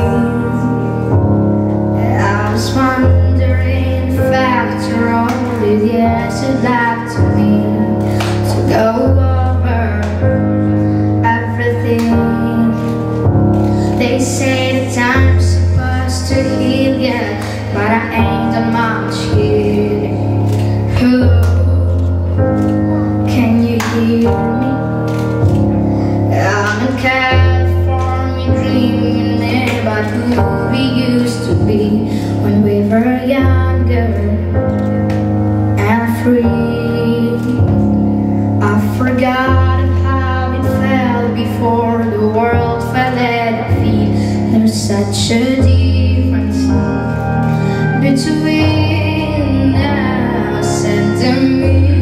I was wondering if after all it yes it lied to me. Such a difference. Between us and a